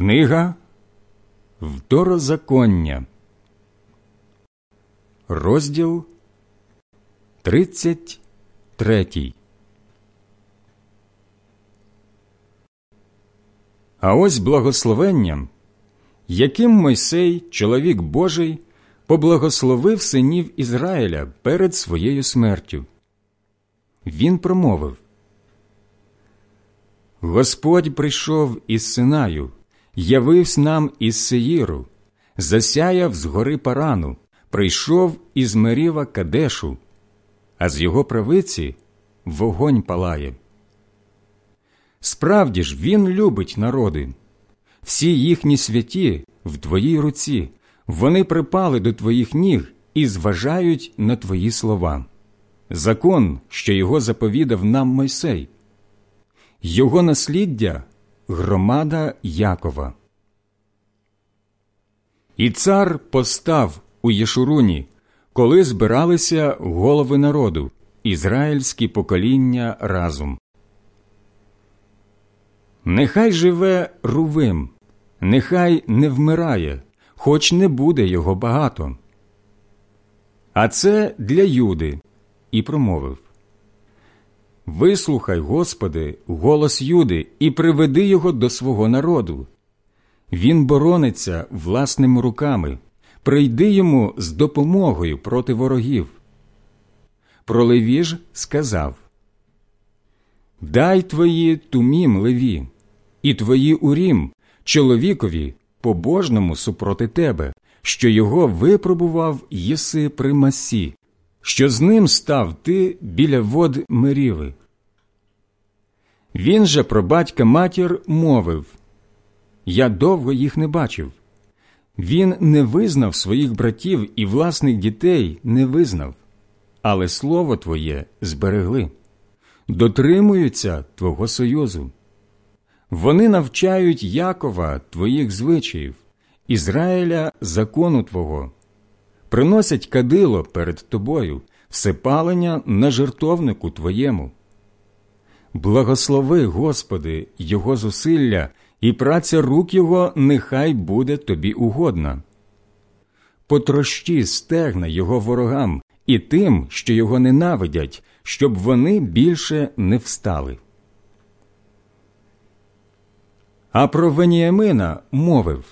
Книга Второзаконня, розділ 33 А ось благословенням, яким Мойсей, чоловік Божий, поблагословив синів Ізраїля перед своєю смертю. Він промовив Господь прийшов із Синаю, явився нам із Сеїру, засяяв з гори Парану, прийшов із Меріва Кадешу, а з його правиці вогонь палає. Справді ж він любить народи, всі їхні святі в твоїй руці, вони припали до твоїх ніг і зважають на твої слова. Закон, що його заповідав нам Мойсей, його насліддя громада Якова. І цар постав у Єшуруні, коли збиралися голови народу, ізраїльські покоління разом. Нехай живе Рувим, нехай не вмирає, хоч не буде його багато. А це для Юди, і промовив Вислухай, Господи, голос Юди, і приведи його до свого народу. Він борониться власними руками, прийди йому з допомогою проти ворогів. Про Леві ж сказав Дай твої тумім леві, і твої урім, чоловікові, побожному супроти тебе, що його випробував єси при масі, що з ним став ти біля вод Меріви. Він же про батька матір мовив Я довго їх не бачив. Він не визнав своїх братів і власних дітей не визнав, але слово Твоє зберегли, дотримуються Твого союзу. Вони навчають Якова Твоїх звичаїв, Ізраїля закону Твого, приносять кадило перед Тобою, всепалення на жертовнику Твоєму. Благослови, Господи, Його зусилля, і праця рук Його нехай буде тобі угодна. Потрощі стегна Його ворогам і тим, що його ненавидять, щоб вони більше не встали. А про Веніамина мовив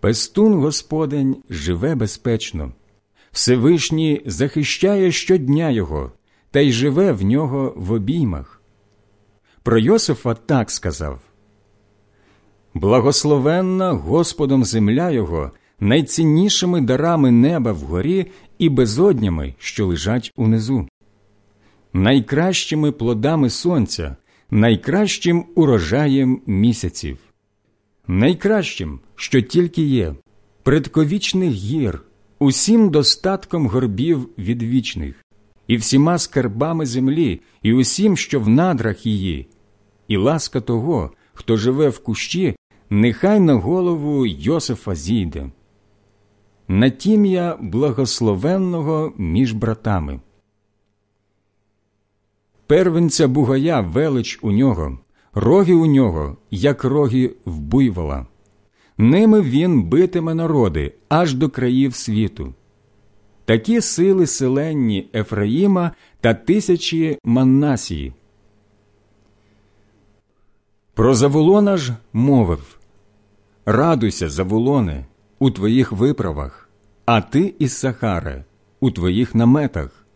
Пестун Господень живе безпечно, Всевишній захищає щодня його та й живе в нього в обіймах. Про Йосифа так сказав. Благословенна Господом земля Його найціннішими дарами неба вгорі і безоднями, що лежать унизу, найкращими плодами сонця, найкращим урожаєм місяців, найкращим, що тільки є, предковічних гір, усім достатком горбів відвічних і всіма скарбами землі, і усім, що в надрах її, і ласка того, хто живе в кущі, нехай на голову Йосифа зійде. На тім'я благословенного між братами. Первенця бугая велич у нього, роги у нього, як роги в буйвола. Ними він битиме народи аж до країв світу такі сили селенні Ефраїма та тисячі Маннасії. Про Заволона ж мовив Радуйся, Заволоне, у твоїх виправах, а ти із Сахаре, у твоїх наметах.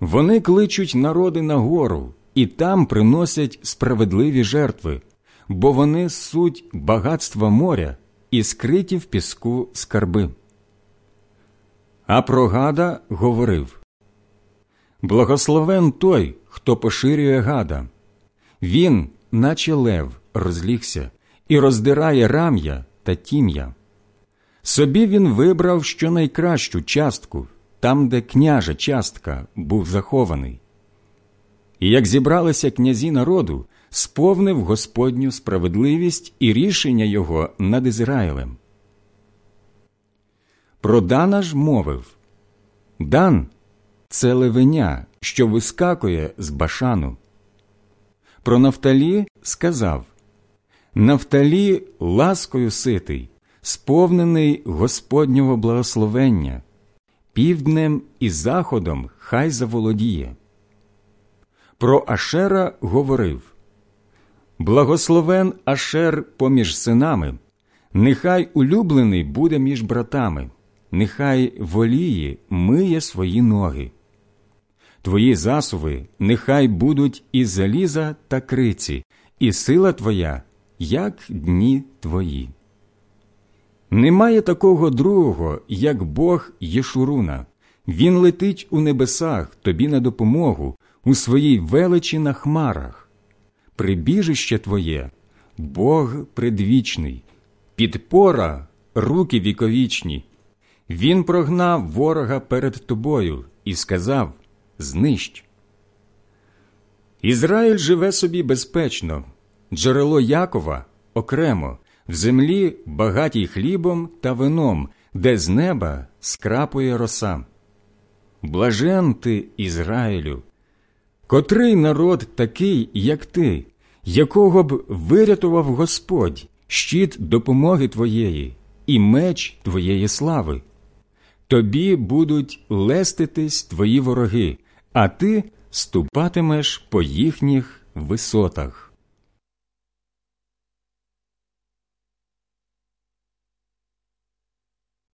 Вони кличуть народи на гору і там приносять справедливі жертви, бо вони суть багатства моря і скриті в піску скарби. А про гада говорив Благословен той, хто поширює гада. Він, наче лев, розлігся і роздирає рам'я та тім'я. Собі він вибрав щонайкращу частку, там, де княжа частка був захований. І як зібралися князі народу, сповнив Господню справедливість і рішення його над Ізраїлем. Про Дана ж мовив. Дан це левеня, що вискакує з башану. Про Нафталі сказав. Нафталі ласкою ситий, сповнений Господнього благословення, півднем і заходом хай заволодіє. Про Ашера говорив. Благословен Ашер поміж синами, нехай улюблений буде між братами, нехай воліє миє свої ноги. Твої засуви нехай будуть і заліза та криці, і сила твоя, як дні твої. Немає такого другого, як Бог Єшуруна. Він летить у небесах тобі на допомогу, у своїй величі на хмарах. Прибіжище твоє, Бог предвічний, підпора руки віковічні. Він прогнав ворога перед тобою і сказав Знищ. Ізраїль живе собі безпечно, джерело Якова окремо, в землі багатій хлібом та вином, де з неба скрапує роса. Блажен ти, Ізраїлю, котрий народ такий, як ти, якого б вирятував Господь, щит допомоги твоєї і меч твоєї слави. Тобі будуть леститись твої вороги, а ти ступатимеш по їхніх висотах.